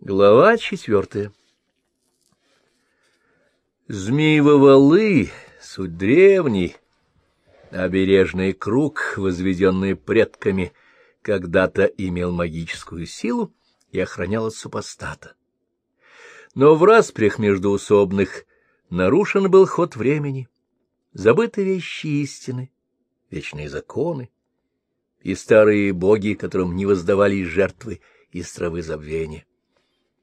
Глава четвертая Змеевы валы, суть древний, обережный круг, возведенный предками, когда-то имел магическую силу и охранял от супостата. Но в распрях междуусобных нарушен был ход времени, забыты вещи истины, вечные законы и старые боги, которым не воздавались жертвы из травы забвения.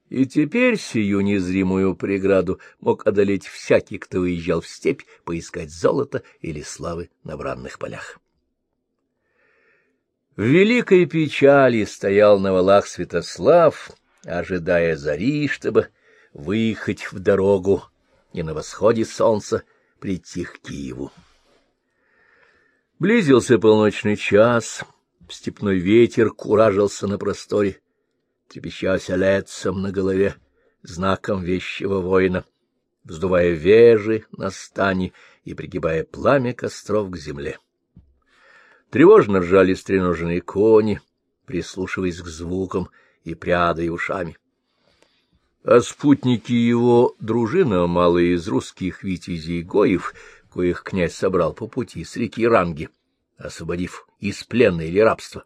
И теперь сию незримую преграду мог одолеть всякий, кто выезжал в степь поискать золото или славы на бранных полях. В великой печали стоял на валах Святослав, ожидая зари, чтобы выехать в дорогу и на восходе солнца прийти к Киеву. Близился полночный час, степной ветер куражился на просторе, трепещась лецом на голове, знаком вещего воина, вздувая вежи на стане и пригибая пламя костров к земле. Тревожно ржали стреноженные кони, прислушиваясь к звукам и прядая ушами. А спутники его дружина, малые из русских витязей Гоев, коих князь собрал по пути с реки Ранги, освободив из плена или рабства,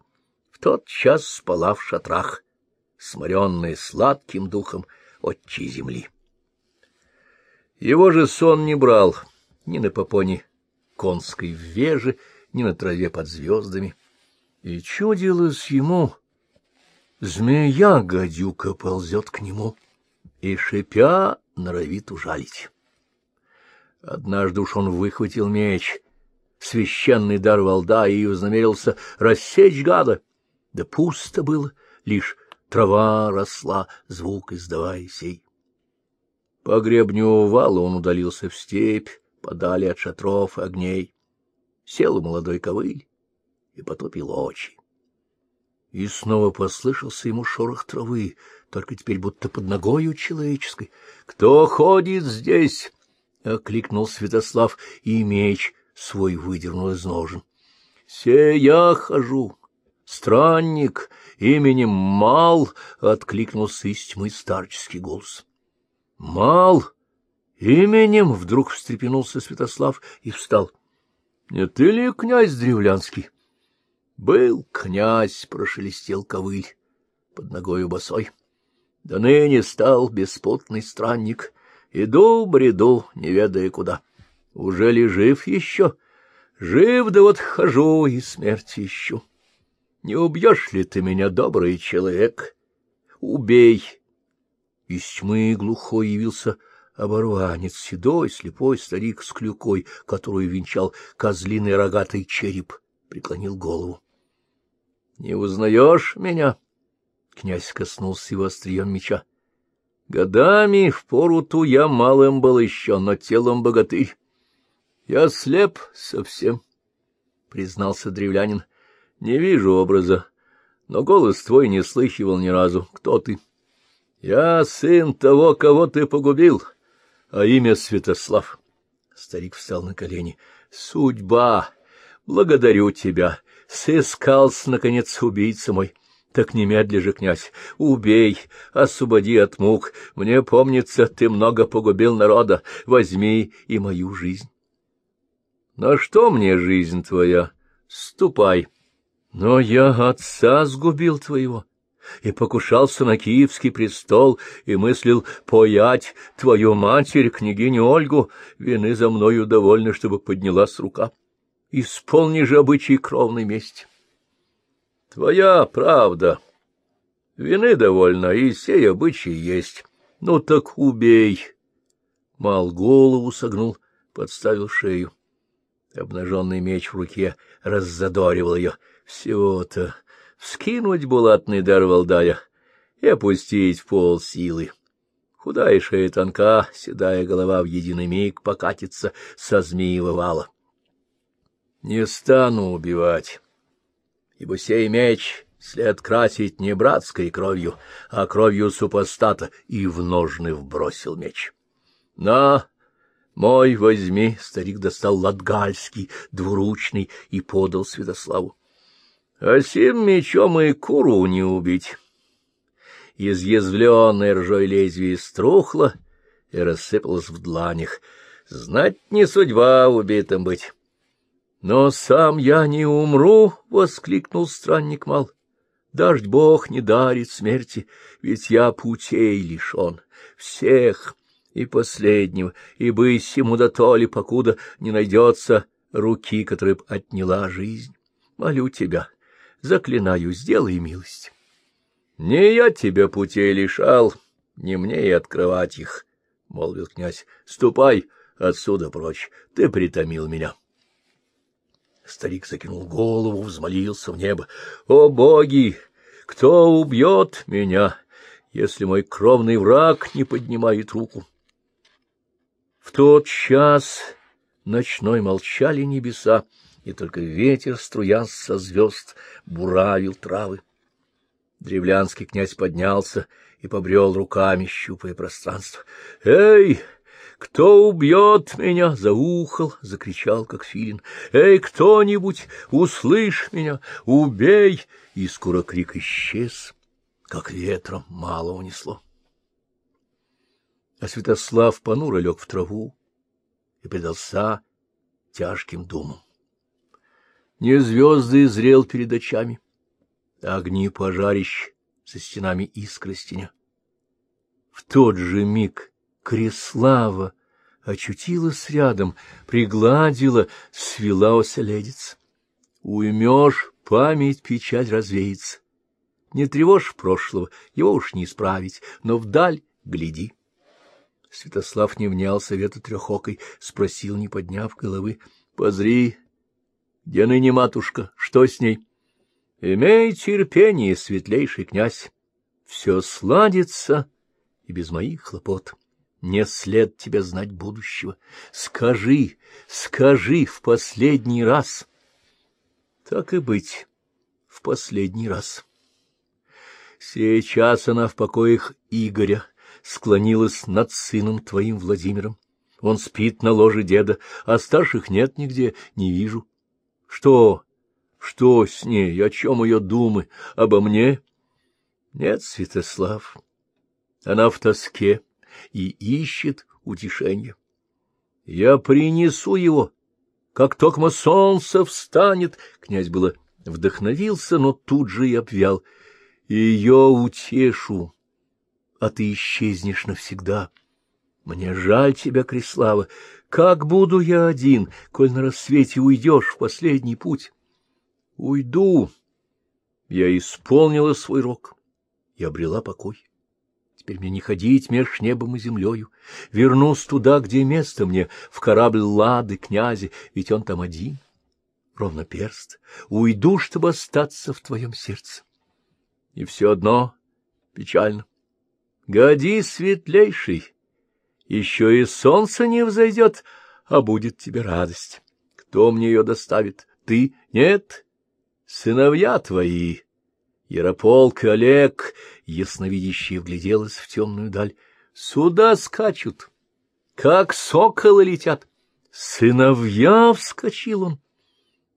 в тот час спала в шатрах, сморенная сладким духом отчей земли. Его же сон не брал ни на попоне конской веже, ни на траве под звездами. И чудилось ему, змея-гадюка ползет к нему и, шипя, норовит ужалить. Однажды уж он выхватил меч, священный дар волда, и вознамерился рассечь гада. Да пусто было, лишь трава росла, звук издавая сей. По гребню вала он удалился в степь, подали от шатров и огней. Сел у молодой ковыль и потупил очи. И снова послышался ему шорох травы, только теперь будто под ногою человеческой. — Кто ходит здесь? — окликнул Святослав, и меч свой выдернул из ножен. — Се я хожу, странник, именем Мал, — откликнулся из тьмы старческий голос. — Мал! Именем! — вдруг встрепенулся Святослав и встал. — Не ты ли князь древлянский? — Был князь, — прошелестел ковыль под ногою босой. Да ныне стал беспутный странник. Иду, бреду, не ведая куда. Уже ли жив еще? Жив, да вот хожу и смерти ищу. Не убьешь ли ты меня, добрый человек? Убей! Из тьмы глухой явился оборванец, седой, слепой старик с клюкой, которую венчал козлиный рогатый череп, преклонил голову. — Не узнаешь меня? Князь коснулся его острием меча. — Годами в пору ту я малым был еще, но телом богатырь. — Я слеп совсем, — признался древлянин. Не вижу образа, но голос твой не слыхивал ни разу. Кто ты? Я сын того, кого ты погубил, а имя Святослав. Старик встал на колени. Судьба! Благодарю тебя. Сыскался, наконец, убийца мой. Так немедли же, князь, убей, освободи от мук. Мне помнится, ты много погубил народа. Возьми и мою жизнь. На что мне жизнь твоя? Ступай. Но я отца сгубил твоего и покушался на киевский престол, и мыслил поять твою матерь, княгиню Ольгу, вины за мною довольно, чтобы поднялась рука. Исполни же обычай кровной мести. Твоя правда. Вины довольно, и сей обычай есть. Ну так убей. Мал голову согнул, подставил шею. Обнаженный меч в руке раззадоривал ее — всего-то вскинуть булатный дар Валдая и опустить в пол силы. Худая шея тонка, седая голова в единый миг покатится со змеевого вала. Не стану убивать, ибо сей меч след красить не братской кровью, а кровью супостата, и в ножны вбросил меч. На, мой возьми, старик достал латгальский, двуручный, и подал Святославу. А сим мечом и куру не убить. изъязвленное ржой лезвие струхло и рассыпалось в дланях. Знать не судьба убитым быть. — Но сам я не умру! — воскликнул странник Мал. — Дождь Бог не дарит смерти, ведь я путей лишен, всех и последнего, и быть ему до то ли, покуда не найдется руки, которая б отняла жизнь. Молю тебя, заклинаю, сделай милость. Не я тебя путей лишал, не мне и открывать их, — молвил князь. — Ступай отсюда прочь, ты притомил меня. Старик закинул голову, взмолился в небо. — О, боги! Кто убьет меня, если мой кровный враг не поднимает руку? В тот час ночной молчали небеса, и только ветер, струясь со звезд, буравил травы. Древлянский князь поднялся и побрел руками, щупая пространство. — Эй! «Кто убьет меня?» — заухал, закричал, как филин. «Эй, кто-нибудь, услышь меня, убей!» И скоро крик исчез, как ветром мало унесло. А Святослав понуро лег в траву и предался тяжким думам. Не звезды зрел перед очами, огни пожарищ со стенами искры стеня. В тот же миг Креслава очутилась рядом, пригладила, свела оселедец. Уймешь, память, печаль развеется. Не тревожь прошлого, его уж не исправить, но вдаль гляди. Святослав не внял совета трехокой, спросил, не подняв головы. — Позри, где ныне матушка, что с ней? — Имей терпение, светлейший князь, все сладится и без моих хлопот. Не след тебе знать будущего. Скажи, скажи в последний раз. Так и быть, в последний раз. Сейчас она в покоях Игоря склонилась над сыном твоим Владимиром. Он спит на ложе деда, а старших нет нигде, не вижу. Что? Что с ней? О чем ее думы? Обо мне? Нет, Святослав. Она в тоске и ищет утешения. Я принесу его, как только солнце встанет. Князь было вдохновился, но тут же и обвял. Ее утешу, а ты исчезнешь навсегда. Мне жаль тебя, Креслава. Как буду я один, коль на рассвете уйдешь в последний путь? Уйду. Я исполнила свой рок и обрела покой. Теперь мне не ходить меж небом и землею. Вернусь туда, где место мне, в корабль Лады, князи, ведь он там один. Ровно перст. Уйду, чтобы остаться в твоем сердце. И все одно печально. Годи, светлейший, еще и солнце не взойдет, а будет тебе радость. Кто мне ее доставит? Ты? Нет? Сыновья твои. Ярополк и Олег, ясновидящие, вгляделась в темную даль. Сюда скачут, как соколы летят. Сыновья вскочил он,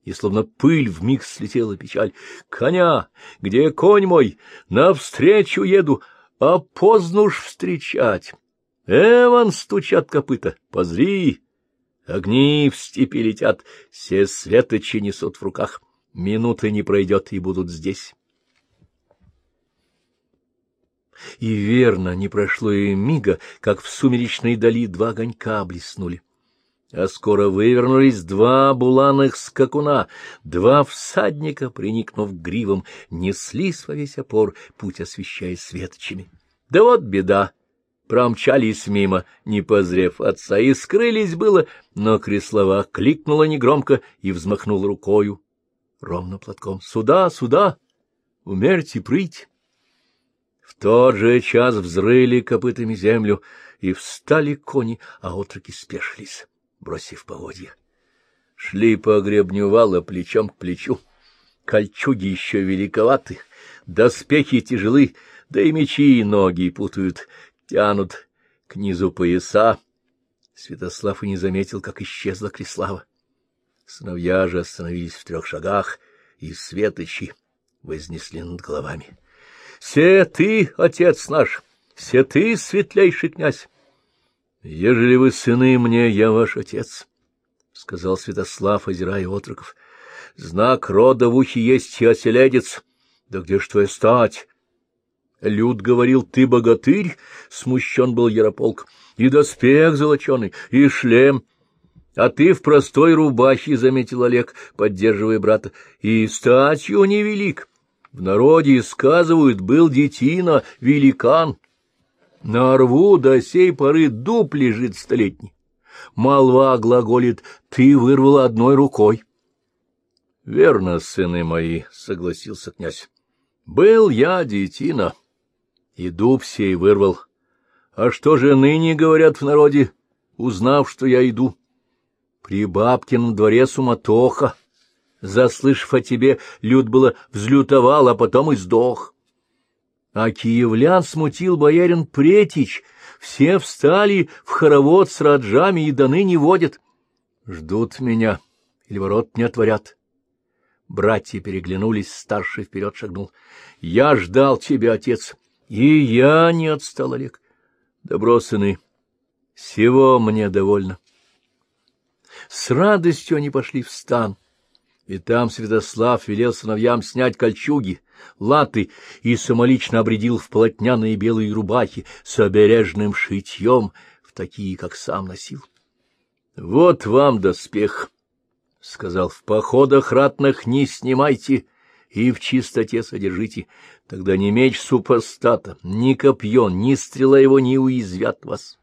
и словно пыль вмиг слетела печаль. Коня, где конь мой? Навстречу еду, а поздно уж встречать. Эван стучат копыта, позри, огни в степи летят, все светочи несут в руках. Минуты не пройдет, и будут здесь. И верно, не прошло и мига, как в сумеречной дали два огонька блеснули. А скоро вывернулись два буланых скакуна, два всадника, приникнув гривом, неслись во весь опор, путь освещая светочами. Да вот беда! Промчались мимо, не позрев отца, и скрылись было, но Креслова кликнула негромко и взмахнула рукою, ровно платком. «Сюда, сюда! Умерьте прыть!» В тот же час взрыли копытами землю, и встали кони, а отроки спешились, бросив поводья. Шли по гребню вала плечом к плечу. Кольчуги еще великоваты, доспехи тяжелы, да и мечи и ноги путают, тянут к низу пояса. Святослав и не заметил, как исчезла Креслава. Сыновья же остановились в трех шагах, и светочи вознесли над головами. все ты, отец наш, все ты, светлейший князь. Ежели вы сыны мне, я ваш отец, — сказал Святослав, озирая отроков. Знак рода в ухе есть и оселедец. Да где ж твоя стать? Люд говорил, ты богатырь, — смущен был Ярополк, — и доспех золоченый, и шлем. А ты в простой рубахе, — заметил Олег, поддерживая брата, — и статью невелик. В народе сказывают, был детина, великан. На рву до сей поры дуб лежит столетний. Молва глаголит, ты вырвала одной рукой. — Верно, сыны мои, — согласился князь. — Был я детина, и дуб сей вырвал. А что же ныне говорят в народе, узнав, что я иду? При бабкином дворе суматоха. Заслышав о тебе, люд было взлютовал, а потом и сдох. А киевлян смутил боярин Претич. Все встали в хоровод с раджами и до ныне водят. Ждут меня или ворот не отворят. Братья переглянулись, старший вперед шагнул. — Я ждал тебя, отец. — И я не отстал, Олег. Добро, сыны, всего мне довольно. С радостью они пошли в стан. И там Святослав велел сыновьям снять кольчуги, латы и самолично обредил в полотняные белые рубахи с обережным шитьем, в такие, как сам носил. — Вот вам доспех, — сказал, — в походах ратных не снимайте и в чистоте содержите, тогда ни меч супостата, ни копье, ни стрела его не уязвят вас.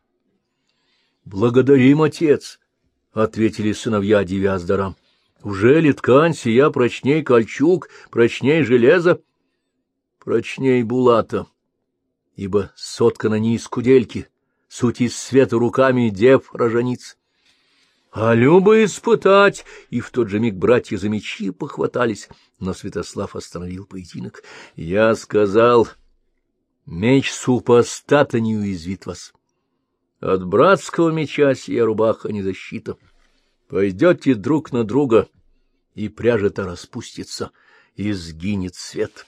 — Благодарим, отец! — ответили сыновья, девя с дарам. Уже ли ткань сия прочней кольчуг, прочней железа? Прочней булата, ибо соткана не из кудельки, суть из света руками дев рожениц. А любо испытать, и в тот же миг братья за мечи похватались, но Святослав остановил поединок. Я сказал, меч супостата не уязвит вас. От братского меча сия рубаха не защита. Пойдете друг на друга, и пряжа-то распустится, и сгинет свет.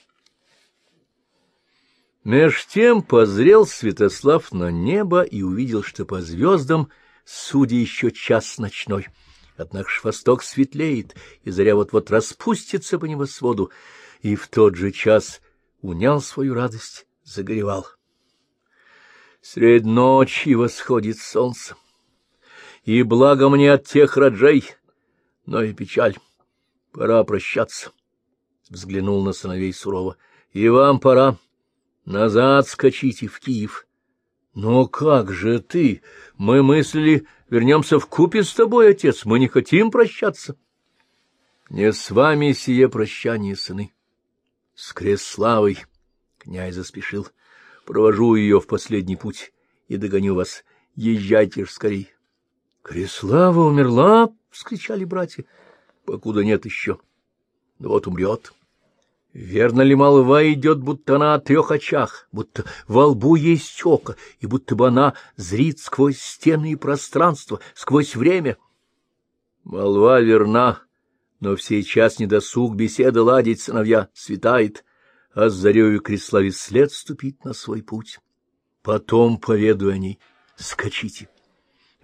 Меж тем позрел Святослав на небо и увидел, что по звездам, судя еще час ночной, однако ж восток светлеет, и заря вот-вот распустится по небосводу, и в тот же час унял свою радость, загоревал. Средь ночи восходит солнце и благо мне от тех раджей, но и печаль. Пора прощаться. Взглянул на сыновей сурово. И вам пора. Назад скачите в Киев. Но как же ты? Мы мыслили, вернемся в купе с тобой, отец. Мы не хотим прощаться. Не с вами сие прощание, сыны. С Креславой, князь заспешил. Провожу ее в последний путь и догоню вас. Езжайте ж скорей. Креслава умерла? — вскричали братья. — Покуда нет еще. Да вот умрет. Верно ли молва идет, будто она о трех очах, будто во лбу есть око, и будто бы она зрит сквозь стены и пространство, сквозь время? Молва верна, но в сей час недосуг беседы ладить сыновья светает, а с зарею Креславе след ступить на свой путь. Потом поведу о ней, скачите.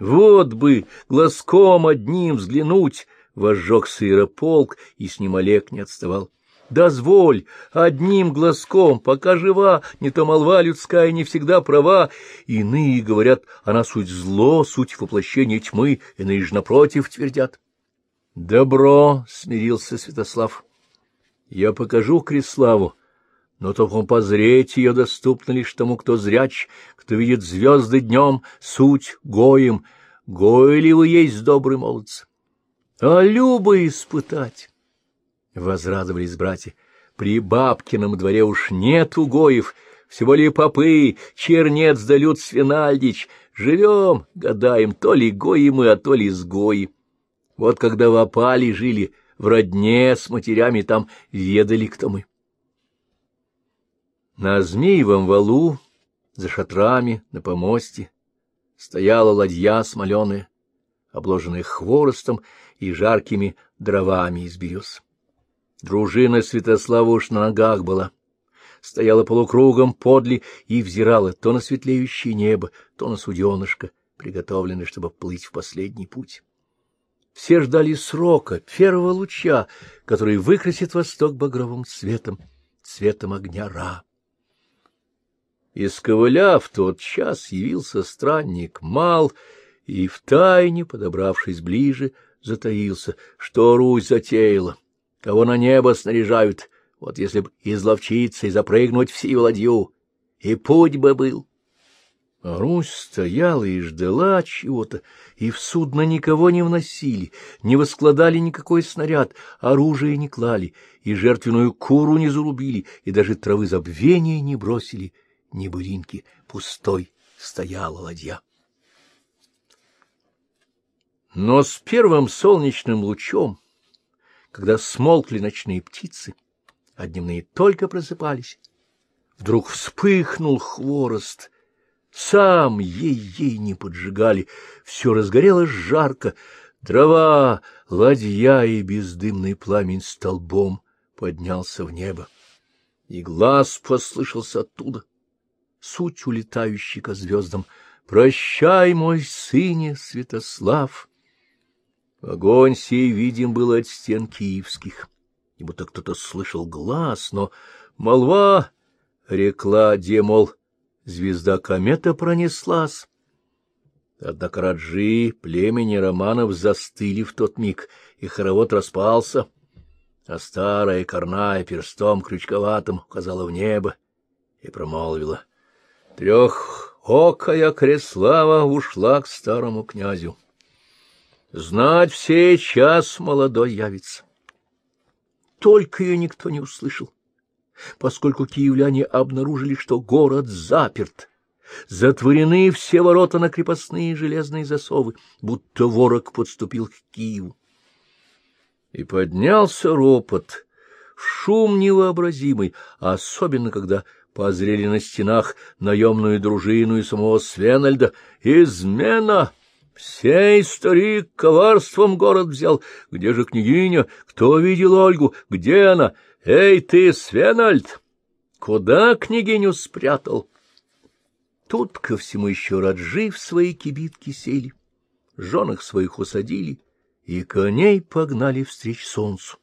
Вот бы глазком одним взглянуть, возжег сырополк, и с ним Олег не отставал. Дозволь одним глазком, пока жива, не то молва людская не всегда права. Иные говорят, она суть зло, суть воплощения тьмы, иные же напротив твердят. Добро, — смирился Святослав, — я покажу Креславу, но только позреть ее доступно лишь тому, кто зряч, кто видит звезды днем, суть гоем. Ли вы есть добрый молодцы? А любо испытать! Возрадовались братья. При бабкином дворе уж нет угоев, всего ли попы, чернец да люд свинальдич. Живем, гадаем, то ли гои мы, а то ли сгои. Вот когда в опале жили, в родне с матерями, там ведали, кто мы. На Змеевом валу, за шатрами, на помосте, стояла ладья смоленая, обложенная хворостом и жаркими дровами из берез. Дружина Святослава уж на ногах была. стояла полукругом подле и взирала то на светлеющее небо, то на суденышко, приготовленное, чтобы плыть в последний путь. Все ждали срока, первого луча, который выкрасит восток багровым цветом, цветом огня Ра. Из ковыля в тот час явился странник Мал, и, втайне, подобравшись ближе, затаился, что Русь затеяла, кого на небо снаряжают, вот если б изловчиться и запрыгнуть в сию ладью, и путь бы был. Русь стояла и ждала чего-то, и в судно никого не вносили, не воскладали никакой снаряд, оружие не клали, и жертвенную куру не зарубили, и даже травы забвения не бросили, ни былинки, пустой стояла ладья. Но с первым солнечным лучом, когда смолкли ночные птицы, а дневные только просыпались. Вдруг вспыхнул хворост. Сам ей-ей не поджигали, все разгорелось жарко. Дрова, ладья и бездымный пламень столбом поднялся в небо. И глаз послышался оттуда, суть улетающий ко звездам. «Прощай, мой сыне, Святослав!» Огонь сей видим был от стен киевских и будто кто-то слышал глаз, но молва рекла, где, мол, звезда комета пронеслась. Однако Раджи, племени Романов застыли в тот миг, и хоровод распался, а старая корная перстом крючковатым указала в небо и промолвила. Трехокая Креслава ушла к старому князю. Знать все час молодой явится. Только ее никто не услышал, поскольку киевляне обнаружили, что город заперт. Затворены все ворота на крепостные железные засовы, будто ворог подступил к Киеву. И поднялся ропот, шум невообразимый, особенно когда позрели на стенах наемную дружину и самого Свенальда. «Измена!» Сей старик коварством город взял. Где же княгиня? Кто видел Ольгу? Где она? Эй ты, Свенальд! Куда княгиню спрятал? Тут ко всему еще Раджи в свои кибитки сели, жен их своих усадили и коней погнали встреч солнцу.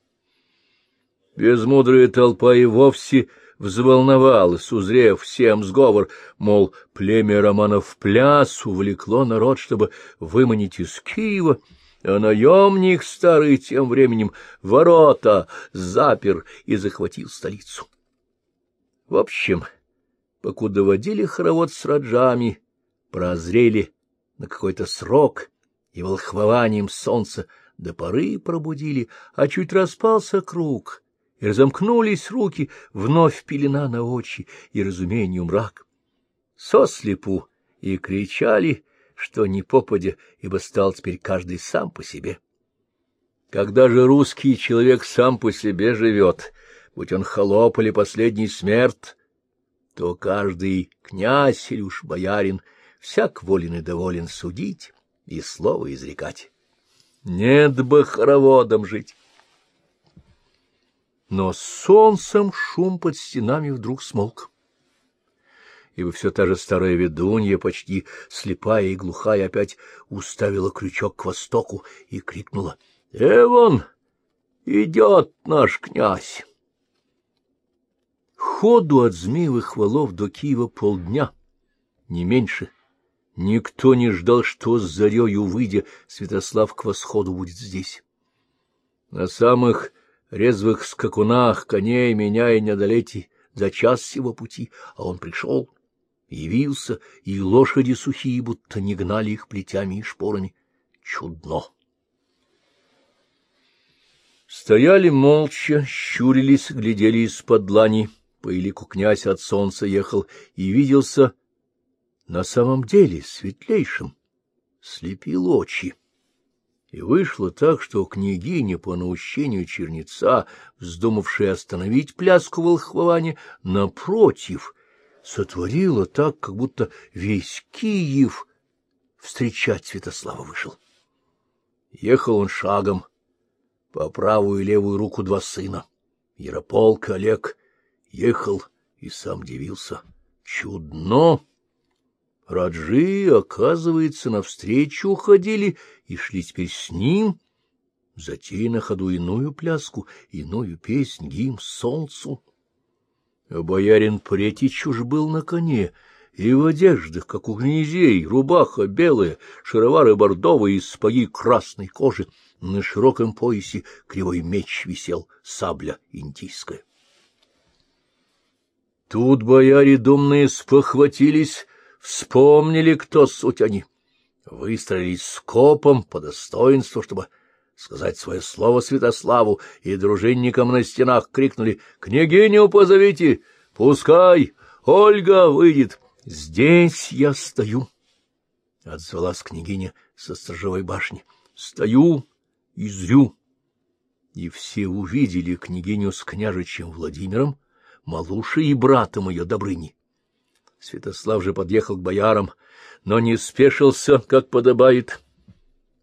Безмудрая толпа и вовсе взволновалась, узрев всем сговор, мол, племя Романов в пляс увлекло народ, чтобы выманить из Киева, а наемник старый тем временем ворота запер и захватил столицу. В общем, покуда водили хоровод с раджами, прозрели на какой-то срок и волхвованием солнца до поры пробудили, а чуть распался круг — и разомкнулись руки, вновь пелена на очи и разумению мрак. Сослепу и кричали, что не попадя, ибо стал теперь каждый сам по себе. Когда же русский человек сам по себе живет, будь он холоп или последний смерть, то каждый князь или уж боярин всяк волен и доволен судить и слово изрекать. Нет бы хороводом жить. Но с солнцем шум под стенами вдруг смолк. Ибо все та же старая ведунья, почти слепая и глухая, опять уставила крючок к востоку и крикнула. — Эвон, идет наш князь! Ходу от змеевых валов до Киева полдня, не меньше. Никто не ждал, что с зарею, выйдя, Святослав к восходу будет здесь. На самых резвых скакунах, коней меня и не за час всего пути, а он пришел, явился, и лошади сухие, будто не гнали их плетями и шпорами. Чудно! Стояли молча, щурились, глядели из-под длани. По элику князь от солнца ехал и виделся на самом деле светлейшим, слепил очи. И вышло так, что княгиня, по наущению черница, вздумавшая остановить пляску волхвования, напротив, сотворила так, как будто весь Киев встречать Святослава вышел. Ехал он шагом, по правую и левую руку два сына. Ярополк Олег ехал и сам дивился. Чудно! Раджи, оказывается, навстречу уходили и шли теперь с ним, затея на ходу иную пляску, иную песнь, гимн солнцу. Боярин Претич уж был на коне, и в одеждах, как у князей, рубаха белая, шаровары бордовые, спаги красной кожи, на широком поясе кривой меч висел, сабля индийская. Тут бояре думные спохватились, вспомнили, кто суть они. Выстроились скопом по достоинству, чтобы сказать свое слово Святославу, и дружинникам на стенах крикнули «Княгиню позовите! Пускай! Ольга выйдет! Здесь я стою!» Отзвалась княгиня со сторожевой башни. «Стою и зрю!» И все увидели княгиню с княжичем Владимиром, Малушей и братом ее Добрыни. Святослав же подъехал к боярам, но не спешился, как подобает.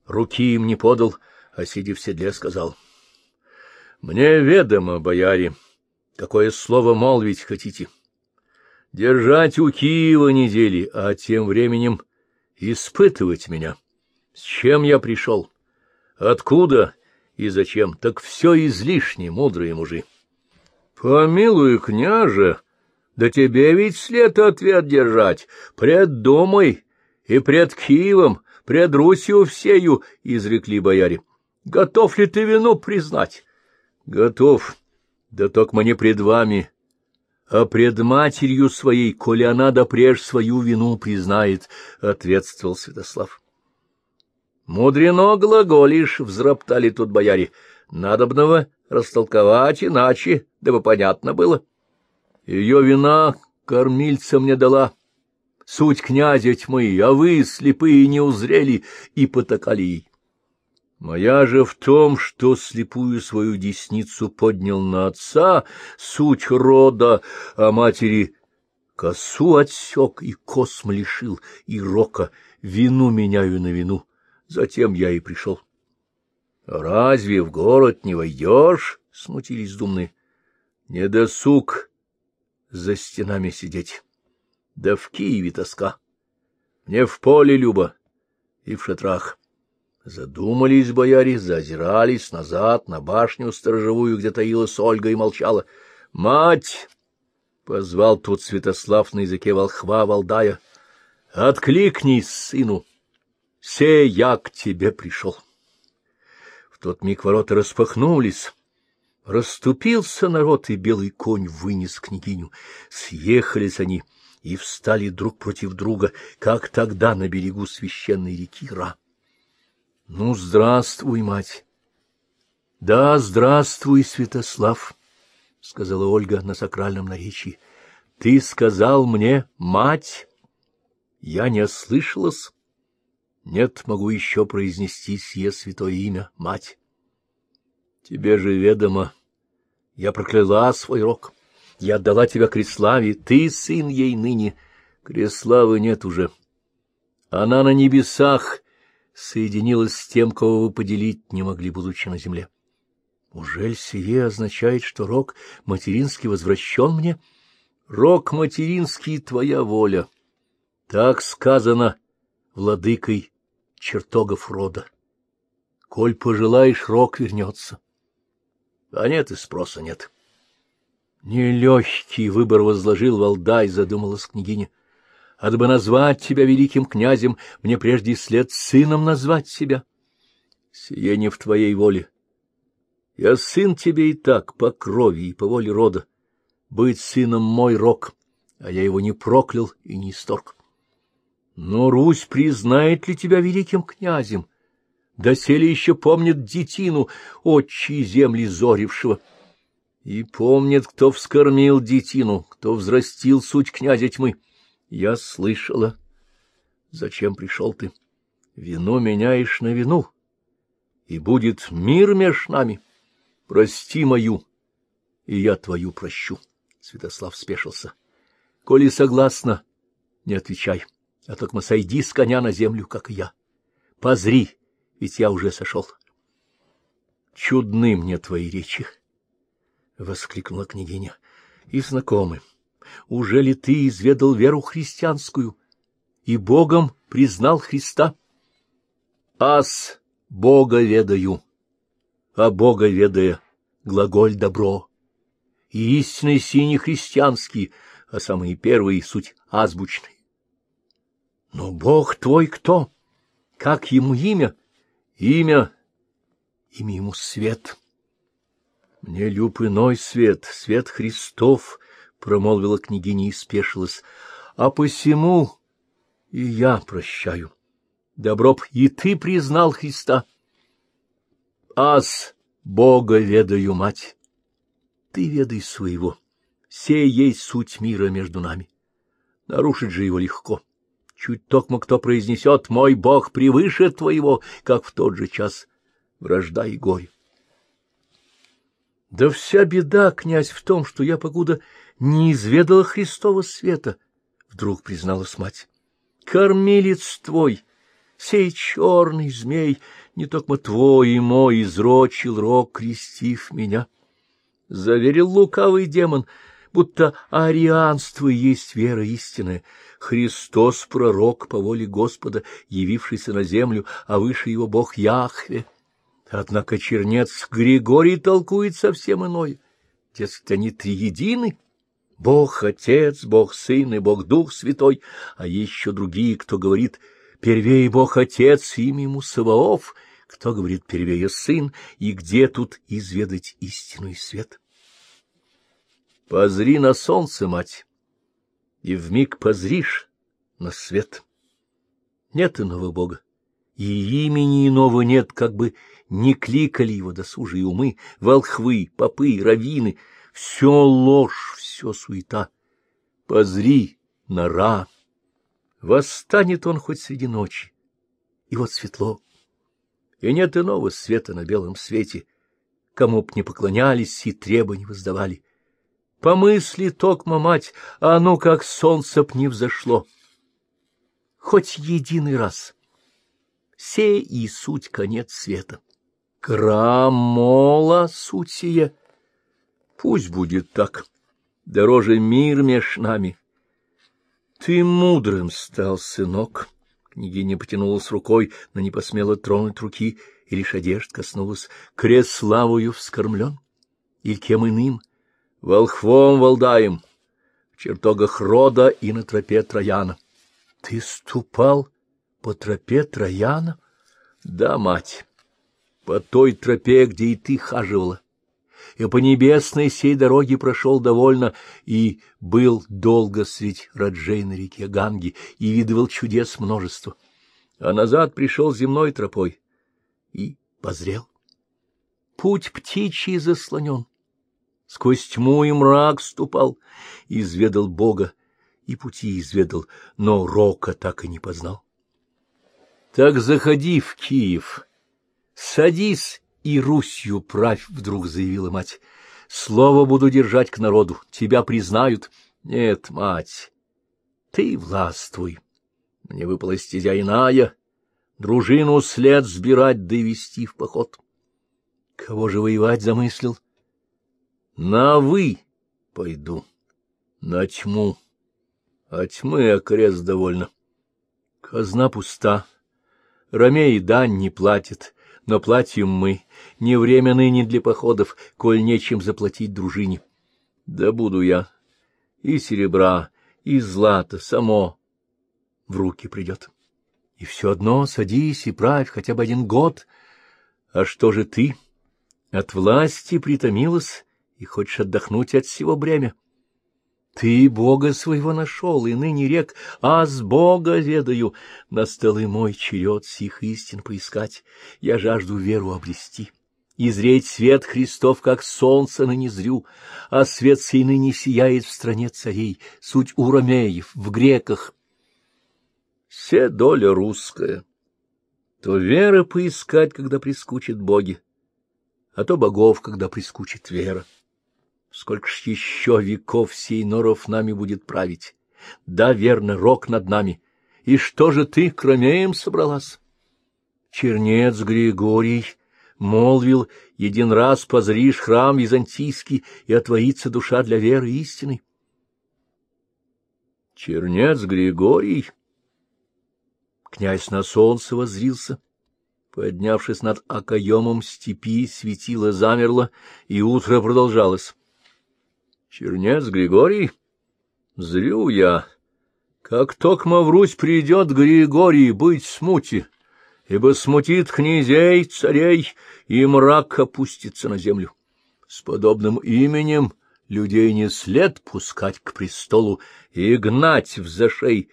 Руки им не подал, а, сидя в седле, сказал. — Мне ведомо, бояре, какое слово молвить хотите. Держать у Киева недели, а тем временем испытывать меня. С чем я пришел? Откуда и зачем? Так все излишне, мудрые мужи. — Помилуй, княже, да тебе ведь след ответ держать. Пред домой и пред Киевом, пред Русью всею, — изрекли бояре. — Готов ли ты вину признать? — Готов, да только не пред вами, а пред матерью своей, коли она допреж свою вину признает, — ответствовал Святослав. — Мудрено глаголишь, — взроптали тут бояре. — Надобного растолковать иначе, дабы понятно было. Ее вина кормильца мне дала. Суть князя тьмы, а вы, слепые, не узрели и потакали ей. Моя же в том, что слепую свою десницу поднял на отца, суть рода, а матери косу отсек и косм лишил, и рока, вину меняю на вину, затем я и пришел. — Разве в город не войдешь? — смутились думные. — Не досуг за стенами сидеть. Да в Киеве тоска. Мне в поле любо и в шатрах. Задумались бояре, зазирались назад на башню сторожевую, где таилась Ольга и молчала. — Мать! — позвал тут Святослав на языке волхва Валдая. — Откликнись, сыну! Се я к тебе пришел тот миг ворота распахнулись. Расступился народ, и белый конь вынес княгиню. Съехались они и встали друг против друга, как тогда на берегу священной реки Ра. — Ну, здравствуй, мать! — Да, здравствуй, Святослав! — сказала Ольга на сакральном наречии. — Ты сказал мне, мать? Я не ослышалась. Нет, могу еще произнести сие святое имя, мать. Тебе же ведомо, я прокляла свой рок. Я отдала тебя Креславе, ты сын ей ныне. Креславы нет уже. Она на небесах соединилась с тем, кого вы поделить не могли, будучи на земле. Ужель сие означает, что рок материнский возвращен мне? Рок материнский — твоя воля. Так сказано владыкой чертогов рода. Коль пожелаешь, рок вернется. А нет и спроса нет. Нелегкий выбор возложил Валдай, задумалась княгиня. А бы назвать тебя великим князем, мне прежде след сыном назвать себя. Сие не в твоей воле. Я сын тебе и так, по крови и по воле рода. Быть сыном мой рок, а я его не проклял и не исторг. Но Русь признает ли тебя великим князем? Доселе еще помнит детину, отчи земли зорившего. И помнит, кто вскормил детину, кто взрастил суть князя тьмы. Я слышала. Зачем пришел ты? Вину меняешь на вину, и будет мир меж нами. Прости мою, и я твою прощу. Святослав спешился. Коли согласна, не отвечай а только сойди с коня на землю, как я. Позри, ведь я уже сошел. — Чудны мне твои речи! — воскликнула княгиня. — И знакомы. Уже ли ты изведал веру христианскую и Богом признал Христа? Ас Бога ведаю, а Бога ведая, глаголь добро. И истинный синий христианский, а самые первые суть азбучные. Но Бог твой кто? Как ему имя? Имя, имя ему свет. Мне люб иной свет, свет Христов, — промолвила княгиня и спешилась. А посему и я прощаю. Добро б и ты признал Христа. Ас Бога ведаю, мать. Ты ведай своего. Сей есть суть мира между нами. Нарушить же его легко. Чуть токмо кто произнесет «Мой Бог превыше твоего», как в тот же час вражда и горе. Да вся беда, князь, в том, что я, покуда не изведала Христова света, — вдруг призналась мать. Кормилец твой, сей черный змей, не только твой и мой, изрочил рог, крестив меня. Заверил лукавый демон, будто арианство есть вера истинная. Христос — пророк по воле Господа, явившийся на землю, а выше его Бог Яхве. Однако чернец Григорий толкует совсем иное. Дескать, они триедины. Бог Отец, Бог Сын и Бог Дух Святой, а еще другие, кто говорит «Первее Бог Отец, имя ему Саваоф», кто говорит «Первее Сын», и где тут изведать истину и свет? Позри на солнце, мать, и вмиг позришь на свет. Нет иного Бога, и имени иного нет, как бы не кликали его досужие умы, волхвы, попы, равины. Все ложь, все суета. Позри, нора. Восстанет он хоть среди ночи, и вот светло. И нет иного света на белом свете, кому б не поклонялись и требований воздавали. Помысли, токма мать, а оно как солнце б не взошло. Хоть единый раз. Сей и суть конец света. Крамола суть сия. Пусть будет так. Дороже мир меж нами. Ты мудрым стал, сынок. Княгиня потянулась рукой, но не посмела тронуть руки, и лишь одежд коснулась. Крест славою вскормлен. Или кем иным? Волхвом волдаем. В чертогах рода и на тропе Трояна. Ты ступал по тропе Трояна? Да, мать по той тропе, где и ты хаживала, и по небесной сей дороге прошел довольно, и был долго средь Раджей на реке Ганги, и видывал чудес множество, а назад пришел земной тропой и позрел. Путь птичий заслонен, сквозь тьму и мрак ступал, изведал Бога, и пути изведал, но рока так и не познал. Так заходи в Киев, — Садись и Русью правь, — вдруг заявила мать. — Слово буду держать к народу, тебя признают. Нет, мать, ты властвуй. Мне выпала стезя иная, дружину след сбирать да вести в поход. Кого же воевать замыслил? На «вы» пойду, на тьму, а тьмы окрест довольно. Казна пуста, Ромей дань не платит, но платим мы. Не время ныне для походов, коль нечем заплатить дружине. Да буду я. И серебра, и злато само в руки придет. И все одно садись и правь хотя бы один год. А что же ты? От власти притомилась и хочешь отдохнуть от всего бремя? Ты Бога своего нашел, и ныне рек, а с Бога ведаю. Настал и мой черед сих истин поискать, я жажду веру обрести. И зреть свет Христов, как солнце ныне зрю, а свет сей ныне сияет в стране царей, суть у ромеев, в греках. Все доля русская. То веры поискать, когда прискучит боги, а то богов, когда прискучит вера. Сколько ж еще веков сей норов нами будет править? Да, верно, рок над нами. И что же ты, кромеем, собралась? Чернец Григорий молвил, един раз позришь храм византийский, и отворится душа для веры истины. — Чернец Григорий. Князь на солнце воззрился. Поднявшись над окоемом степи, светило замерло, и утро продолжалось. — Чернец Григорий? Зрю я. Как токмо в Русь придет Григорий быть смути, ибо смутит князей, царей, и мрак опустится на землю. С подобным именем людей не след пускать к престолу и гнать в зашей,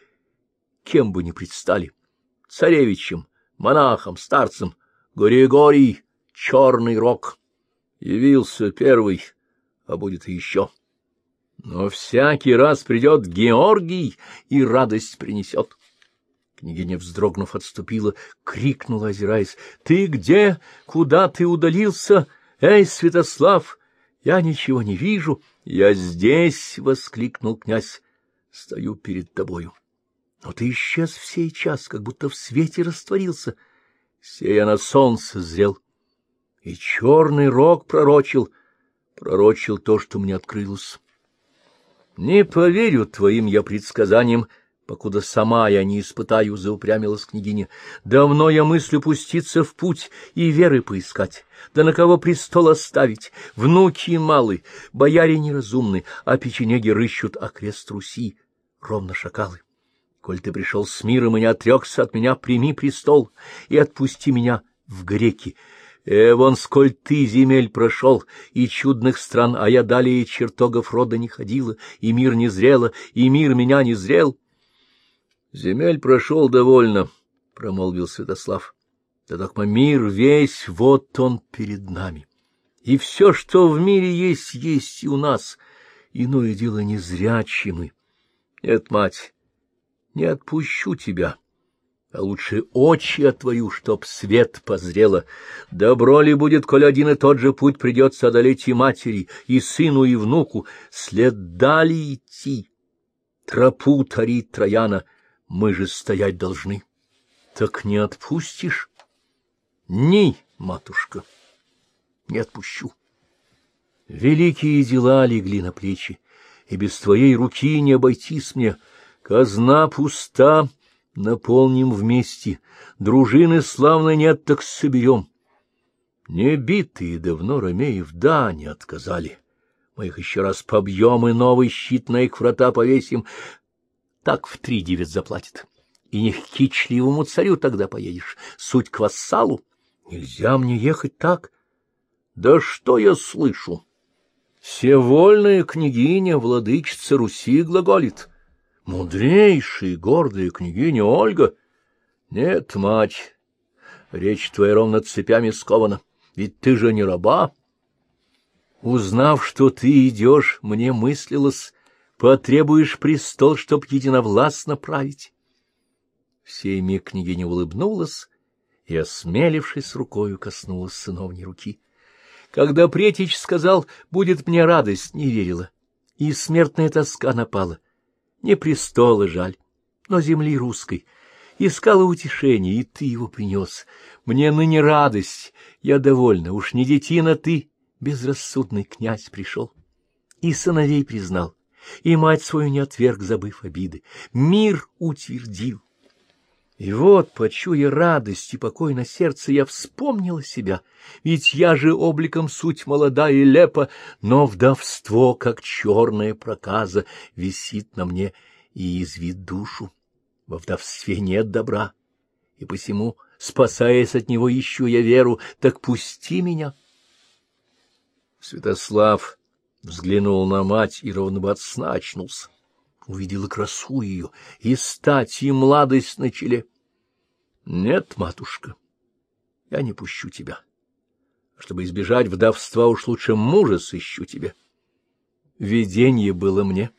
кем бы ни предстали, царевичем, монахом, старцем, Григорий, черный рог. Явился первый, а будет еще. Но всякий раз придет Георгий и радость принесет. Княгиня, вздрогнув, отступила, крикнула, озираясь. — Ты где? Куда ты удалился? Эй, Святослав! Я ничего не вижу. — Я здесь! — воскликнул князь. — Стою перед тобою. Но ты исчез в сей час, как будто в свете растворился. Сея на солнце зрел. И черный рог пророчил, пророчил то, что мне открылось. Не поверю твоим я предсказаниям, покуда сама я не испытаю, — заупрямилась княгиня. Давно я мыслю пуститься в путь и веры поискать. Да на кого престол оставить? Внуки малы, бояре неразумны, а печенеги рыщут окрест Руси, ровно шакалы. Коль ты пришел с миром и не отрекся от меня, прими престол и отпусти меня в греки. Э, вон сколь ты земель прошел и чудных стран, а я далее чертогов рода не ходила, и мир не зрела, и мир меня не зрел. — Земель прошел довольно, — промолвил Святослав. — Да так мир весь, вот он перед нами. И все, что в мире есть, есть и у нас. Иное дело незрячи мы. Нет, мать, не отпущу тебя, а лучше очи отворю, чтоб свет позрело. Добро ли будет, коль один и тот же путь придется одолеть и матери, и сыну, и внуку, след дали идти. Тропу тарит Трояна, мы же стоять должны. Так не отпустишь? Ни, матушка, не отпущу. Великие дела легли на плечи, и без твоей руки не обойтись мне — Казна пуста, наполним вместе, дружины славной нет, так соберем. Не битые давно Ромеев, да, не отказали. Мы их еще раз побьем и новый щит на их врата повесим. Так в три девять заплатит. И не к кичливому царю тогда поедешь, суть к вассалу. Нельзя мне ехать так. Да что я слышу? Всевольная княгиня, владычица Руси, глаголит. Мудрейшая и гордая княгиня Ольга? Нет, мать, речь твоя ровно цепями скована, ведь ты же не раба. Узнав, что ты идешь, мне мыслилось, потребуешь престол, чтоб единовластно править. В сей миг княгиня улыбнулась и, осмелившись рукою, коснулась сыновней руки. Когда Претич сказал, будет мне радость, не верила, и смертная тоска напала — не престола жаль, но земли русской. Искала утешение, и ты его принес. Мне ныне радость, я довольна, уж не детина ты, безрассудный князь пришел. И сыновей признал, и мать свою не отверг, забыв обиды. Мир утвердил. И вот, почуя радость и покой на сердце, я вспомнила себя, ведь я же обликом суть молода и лепа, но вдовство, как черная проказа, висит на мне и извит душу. Во вдовстве нет добра, и посему, спасаясь от него, ищу я веру, так пусти меня. Святослав взглянул на мать и ровно бы от сна очнулся увидела красу ее и стать, и младость на челе. Нет, матушка, я не пущу тебя. Чтобы избежать вдовства, уж лучше мужа сыщу тебе. Видение было мне.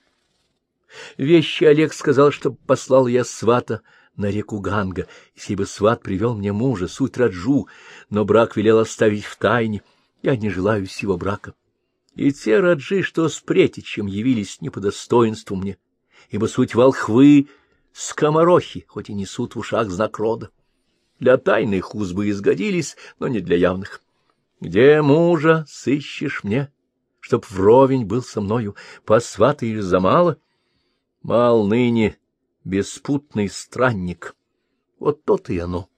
Вещи Олег сказал, что послал я свата на реку Ганга, если бы сват привел мне мужа, суть Раджу, но брак велел оставить в тайне. Я не желаю сего брака. И те Раджи, что с претичем явились не по достоинству мне, ибо суть волхвы скоморохи, хоть и несут в ушах знак рода. Для тайных уз бы изгодились, но не для явных. Где мужа сыщешь мне, чтоб вровень был со мною, посватаешь за мало? Мал ныне беспутный странник. Вот то и оно.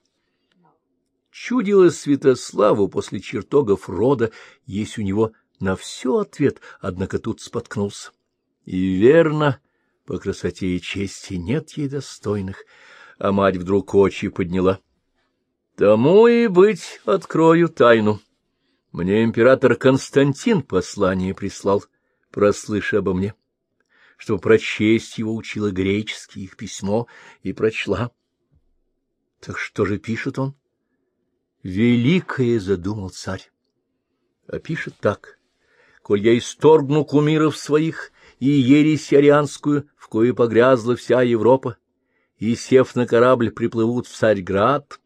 Чудилось Святославу после чертогов рода, есть у него на все ответ, однако тут споткнулся. И верно, по красоте и чести нет ей достойных, а мать вдруг очи подняла. Тому и быть, открою тайну. Мне император Константин послание прислал, прослыша обо мне, чтобы прочесть его учила греческий их письмо и прочла. Так что же пишет он? Великое задумал царь. А пишет так. Коль я исторгну кумиров своих и ересь арианскую, в кое погрязла вся Европа, и, сев на корабль, приплывут в Царьград,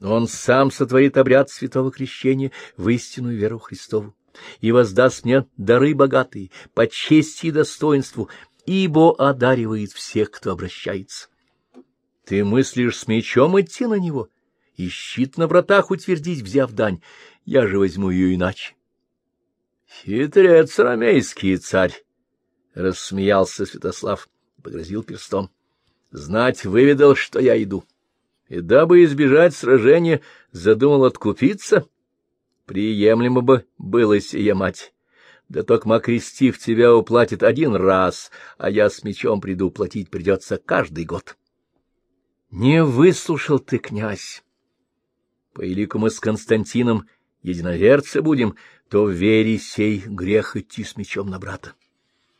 он сам сотворит обряд святого крещения в истинную веру Христову и воздаст мне дары богатые, по чести и достоинству, ибо одаривает всех, кто обращается. Ты мыслишь с мечом идти на него и щит на вратах утвердить, взяв дань, я же возьму ее иначе. Хитрец ромейский царь, — рассмеялся Святослав погрозил перстом. — Знать выведал, что я иду. И дабы избежать сражения, задумал откупиться. Приемлемо бы было сия мать. Да только крестив тебя уплатит один раз, а я с мечом приду, платить придется каждый год. Не выслушал ты, князь. По элику мы с Константином единоверцы будем, то в вере сей грех идти с мечом на брата.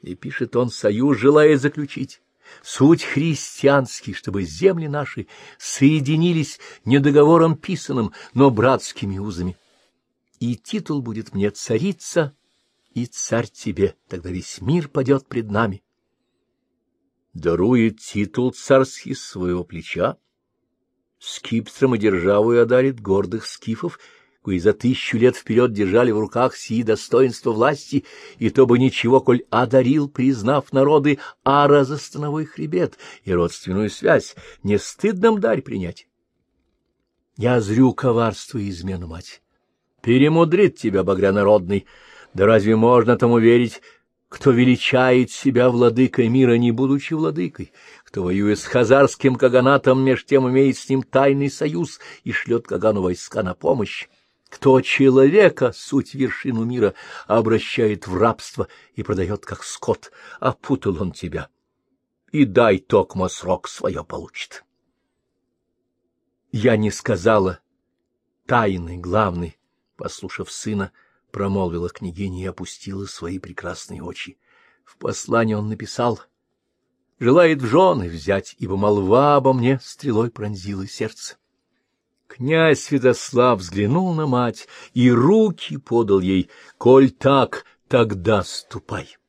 И пишет он, союз желает заключить. Суть христианский, чтобы земли наши соединились не договором писанным, но братскими узами. И титул будет мне царица, и царь тебе, тогда весь мир падет пред нами. Дарует титул царский своего плеча, скипстром и державою одарит гордых скифов — кои за тысячу лет вперед держали в руках сии достоинства власти, и то бы ничего, коль одарил, признав народы ара за становой хребет и родственную связь, не стыдно дарь принять. Я зрю коварство и измену, мать. Перемудрит тебя, багрянародный, да разве можно тому верить, кто величает себя владыкой мира, не будучи владыкой, кто, воюя с хазарским каганатом, меж тем имеет с ним тайный союз и шлет Кагану войска на помощь? Кто человека, суть вершину мира, обращает в рабство и продает как скот, опутал он тебя. И дай токмо срок свое получит. Я не сказала тайны главной, послушав сына, промолвила княгиня и опустила свои прекрасные очи. В послании он написал — желает в жены взять, ибо молва обо мне стрелой пронзила сердце. Князь Святослав взглянул на мать и руки подал ей. «Коль так, тогда ступай».